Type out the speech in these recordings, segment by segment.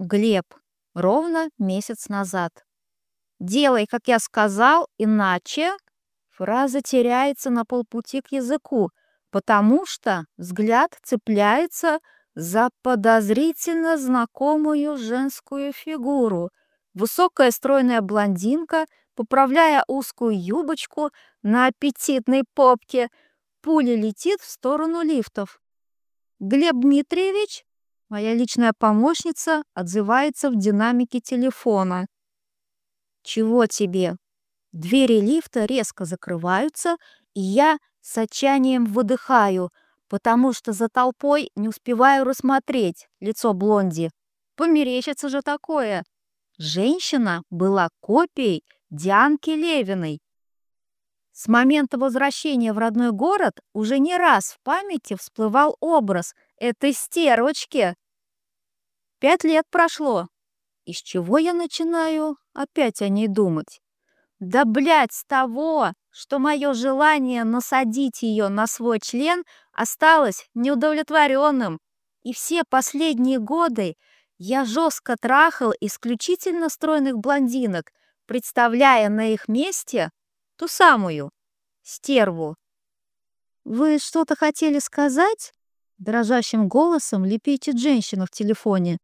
Глеб. Ровно месяц назад. «Делай, как я сказал, иначе...» Фраза теряется на полпути к языку, потому что взгляд цепляется за подозрительно знакомую женскую фигуру. Высокая стройная блондинка, поправляя узкую юбочку на аппетитной попке, пуля летит в сторону лифтов. Глеб Дмитриевич, моя личная помощница, отзывается в динамике телефона. «Чего тебе?» Двери лифта резко закрываются, и я с отчаянием выдыхаю, потому что за толпой не успеваю рассмотреть лицо Блонди. Померещится же такое. Женщина была копией Дианки Левиной. С момента возвращения в родной город уже не раз в памяти всплывал образ этой стервочки. Пять лет прошло. Из чего я начинаю опять о ней думать? Да, блядь, с того, что мое желание насадить ее на свой член осталось неудовлетворенным. И все последние годы я жестко трахал исключительно стройных блондинок, представляя на их месте ту самую стерву. «Вы что-то хотели сказать?» Дрожащим голосом лепечет женщина в телефоне.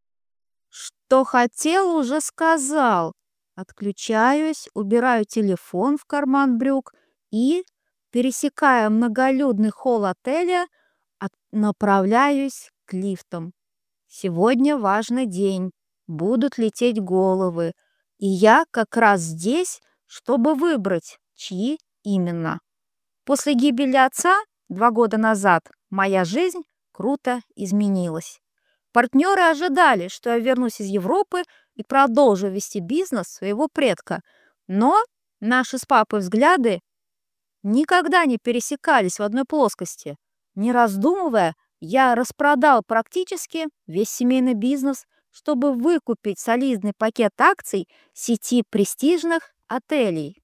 «Что хотел, уже сказал», Отключаюсь, убираю телефон в карман брюк и, пересекая многолюдный холл отеля, от... направляюсь к лифтам. Сегодня важный день, будут лететь головы, и я как раз здесь, чтобы выбрать, чьи именно. После гибели отца два года назад моя жизнь круто изменилась. Партнеры ожидали, что я вернусь из Европы и продолжу вести бизнес своего предка. Но наши с папой взгляды никогда не пересекались в одной плоскости. Не раздумывая, я распродал практически весь семейный бизнес, чтобы выкупить солидный пакет акций сети престижных отелей.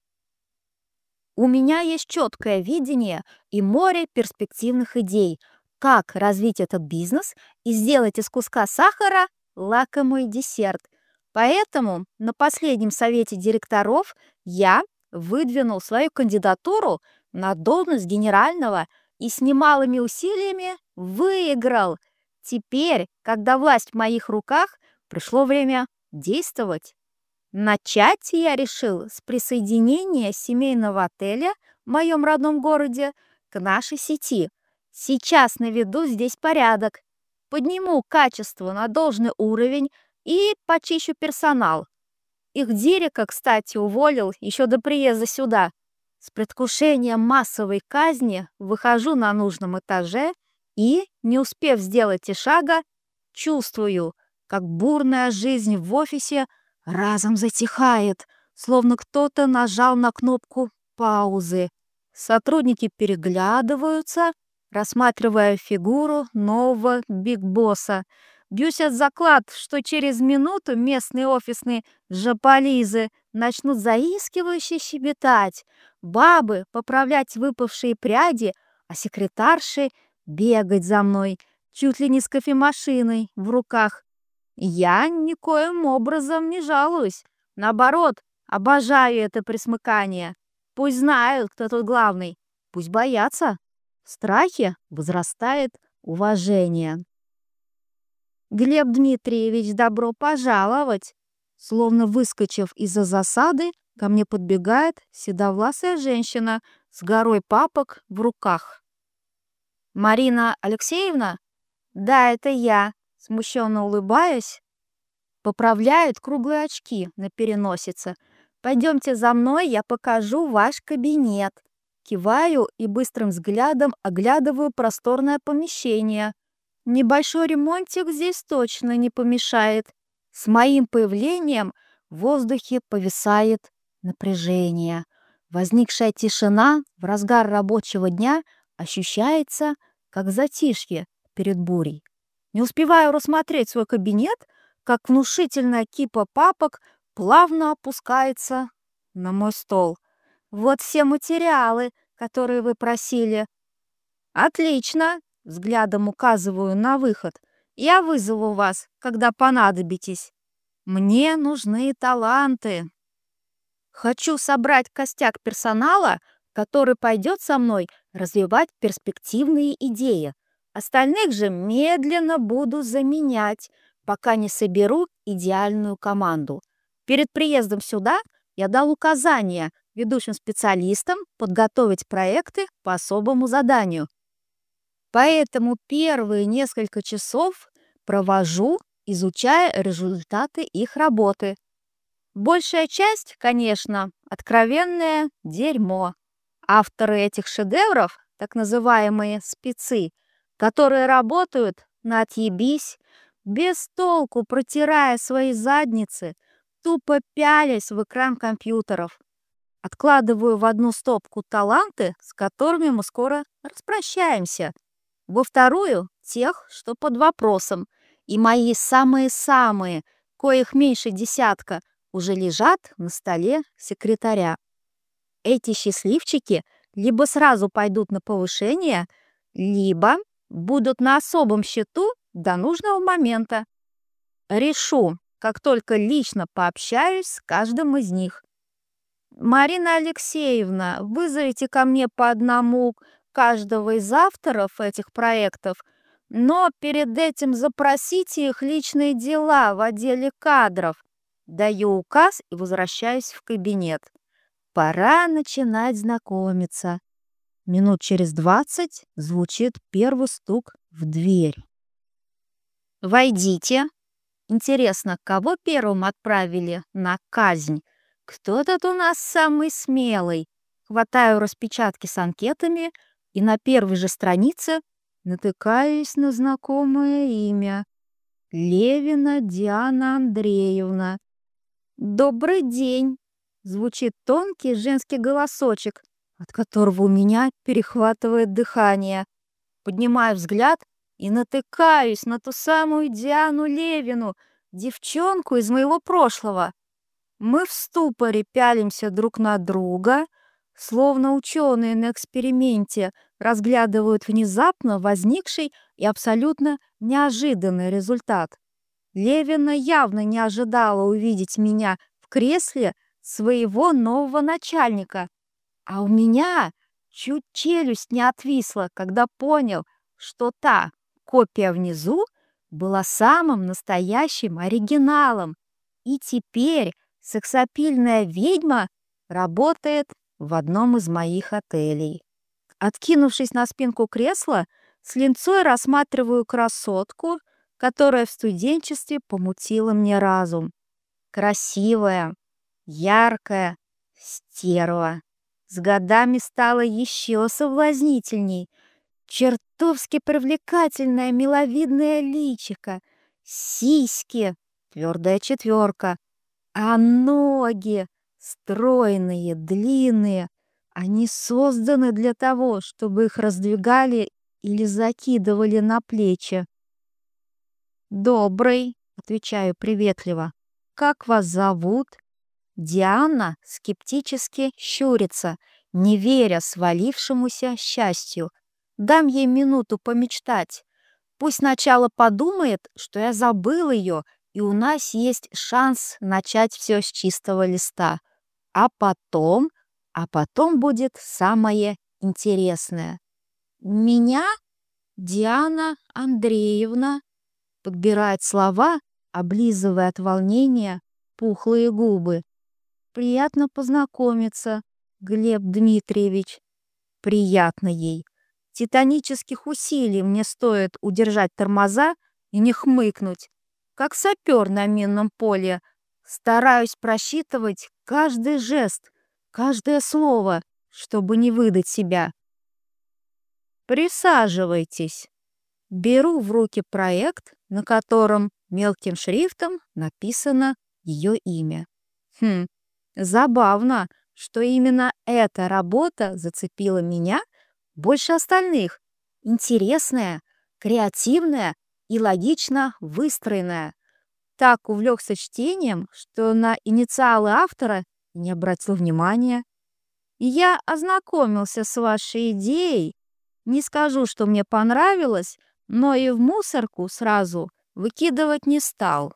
У меня есть четкое видение и море перспективных идей, как развить этот бизнес и сделать из куска сахара лакомый десерт, Поэтому на последнем совете директоров я выдвинул свою кандидатуру на должность генерального и с немалыми усилиями выиграл. Теперь, когда власть в моих руках, пришло время действовать. Начать я решил с присоединения семейного отеля в моем родном городе к нашей сети. Сейчас наведу здесь порядок, подниму качество на должный уровень, и почищу персонал. Их Дирика, кстати, уволил еще до приезда сюда. С предвкушением массовой казни выхожу на нужном этаже и, не успев сделать и шага, чувствую, как бурная жизнь в офисе разом затихает, словно кто-то нажал на кнопку паузы. Сотрудники переглядываются, рассматривая фигуру нового бигбосса — Бьюсь от заклад, что через минуту местные офисные жополизы начнут заискивающе щебетать, бабы поправлять выпавшие пряди, а секретарши бегать за мной, чуть ли не с кофемашиной в руках. Я никоим образом не жалуюсь. Наоборот, обожаю это присмыкание. Пусть знают, кто тут главный. Пусть боятся. В страхе возрастает уважение. «Глеб Дмитриевич, добро пожаловать!» Словно выскочив из-за засады, ко мне подбегает седовласая женщина с горой папок в руках. «Марина Алексеевна?» «Да, это я», смущенно улыбаясь, поправляет круглые очки на переносице. «Пойдемте за мной, я покажу ваш кабинет». Киваю и быстрым взглядом оглядываю просторное помещение. Небольшой ремонтик здесь точно не помешает. С моим появлением в воздухе повисает напряжение. Возникшая тишина в разгар рабочего дня ощущается, как затишье перед бурей. Не успеваю рассмотреть свой кабинет, как внушительная кипа папок плавно опускается на мой стол. Вот все материалы, которые вы просили. Отлично, Взглядом указываю на выход. Я вызову вас, когда понадобитесь. Мне нужны таланты. Хочу собрать костяк персонала, который пойдет со мной развивать перспективные идеи. Остальных же медленно буду заменять, пока не соберу идеальную команду. Перед приездом сюда я дал указания ведущим специалистам подготовить проекты по особому заданию. Поэтому первые несколько часов провожу, изучая результаты их работы. Большая часть, конечно, откровенное дерьмо. Авторы этих шедевров, так называемые спецы, которые работают на отъебись, без толку протирая свои задницы, тупо пялясь в экран компьютеров. Откладываю в одну стопку таланты, с которыми мы скоро распрощаемся. Во вторую — тех, что под вопросом. И мои самые-самые, коих меньше десятка, уже лежат на столе секретаря. Эти счастливчики либо сразу пойдут на повышение, либо будут на особом счету до нужного момента. Решу, как только лично пообщаюсь с каждым из них. «Марина Алексеевна, вызовите ко мне по одному каждого из авторов этих проектов, но перед этим запросите их личные дела в отделе кадров. Даю указ и возвращаюсь в кабинет. Пора начинать знакомиться. Минут через двадцать звучит первый стук в дверь. «Войдите!» Интересно, кого первым отправили на казнь? Кто тут у нас самый смелый? Хватаю распечатки с анкетами и на первой же странице натыкаюсь на знакомое имя. Левина Диана Андреевна. «Добрый день!» — звучит тонкий женский голосочек, от которого у меня перехватывает дыхание. Поднимаю взгляд и натыкаюсь на ту самую Диану Левину, девчонку из моего прошлого. Мы в ступоре пялимся друг на друга, словно ученые на эксперименте разглядывают внезапно возникший и абсолютно неожиданный результат. Левина явно не ожидала увидеть меня в кресле своего нового начальника, а у меня чуть челюсть не отвисла, когда понял, что та копия внизу была самым настоящим оригиналом, и теперь сексапильная ведьма работает в одном из моих отелей. Откинувшись на спинку кресла, с линцой рассматриваю красотку, которая в студенчестве помутила мне разум. Красивая, яркая, стерва. С годами стала еще соблазнительней. Чертовски привлекательная миловидная личика, сиськи, твердая четверка, а ноги стройные, длинные. Они созданы для того, чтобы их раздвигали или закидывали на плечи. «Добрый», — отвечаю приветливо. «Как вас зовут?» Диана скептически щурится, не веря свалившемуся счастью. Дам ей минуту помечтать. Пусть сначала подумает, что я забыл ее и у нас есть шанс начать все с чистого листа. А потом, а потом будет самое интересное. Меня Диана Андреевна подбирает слова, облизывая от волнения пухлые губы. Приятно познакомиться, Глеб Дмитриевич. Приятно ей. Титанических усилий мне стоит удержать тормоза и не хмыкнуть, как сапер на минном поле. Стараюсь просчитывать каждый жест, каждое слово, чтобы не выдать себя. Присаживайтесь. Беру в руки проект, на котором мелким шрифтом написано ее имя. Хм, забавно, что именно эта работа зацепила меня больше остальных. Интересная, креативная и логично выстроенная. Так увлекся чтением, что на инициалы автора не обратил внимания. И я ознакомился с вашей идеей. Не скажу, что мне понравилось, но и в мусорку сразу выкидывать не стал.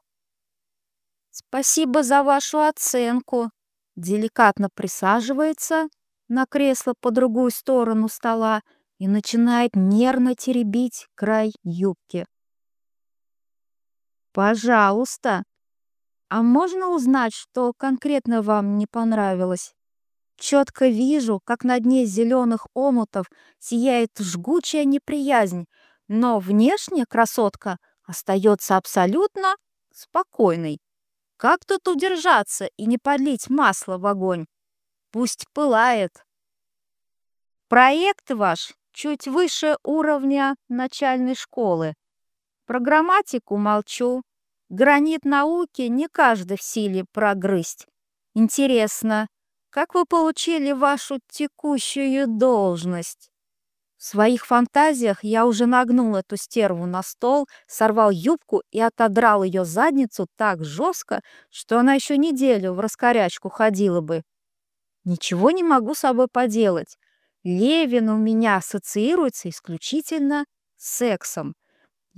Спасибо за вашу оценку. Деликатно присаживается на кресло по другую сторону стола и начинает нервно теребить край юбки. Пожалуйста. А можно узнать, что конкретно вам не понравилось? Четко вижу, как на дне зеленых омутов сияет жгучая неприязнь, но внешне красотка остается абсолютно спокойной. Как тут удержаться и не подлить масло в огонь? Пусть пылает. Проект ваш чуть выше уровня начальной школы. Про грамматику молчу. Гранит науки не каждый в силе прогрызть. Интересно, как вы получили вашу текущую должность? В своих фантазиях я уже нагнул эту стерву на стол, сорвал юбку и отодрал ее задницу так жестко, что она еще неделю в раскорячку ходила бы. Ничего не могу с собой поделать. Левин у меня ассоциируется исключительно с сексом.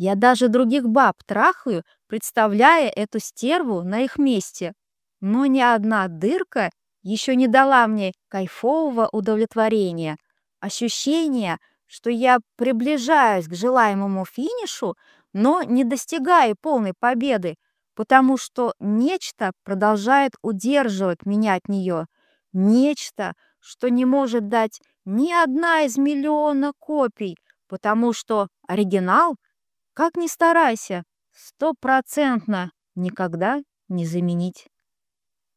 Я даже других баб трахаю, представляя эту стерву на их месте. Но ни одна дырка еще не дала мне кайфового удовлетворения. Ощущение, что я приближаюсь к желаемому финишу, но не достигаю полной победы, потому что нечто продолжает удерживать меня от нее. Нечто, что не может дать ни одна из миллиона копий, потому что оригинал, как ни старайся, стопроцентно никогда не заменить.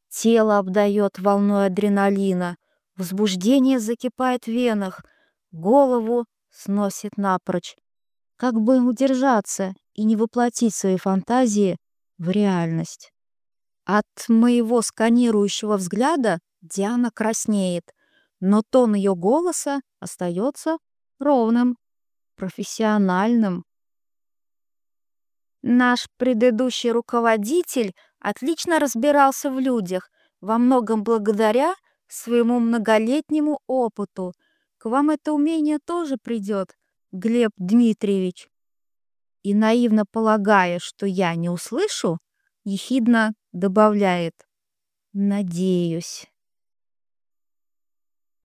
Тело обдает волной адреналина, возбуждение закипает в венах, голову сносит напрочь. Как бы удержаться и не воплотить свои фантазии в реальность? От моего сканирующего взгляда Диана краснеет, но тон ее голоса остается ровным, профессиональным. Наш предыдущий руководитель отлично разбирался в людях, во многом благодаря своему многолетнему опыту. К вам это умение тоже придет, Глеб Дмитриевич. И наивно полагая, что я не услышу, ехидно добавляет «Надеюсь».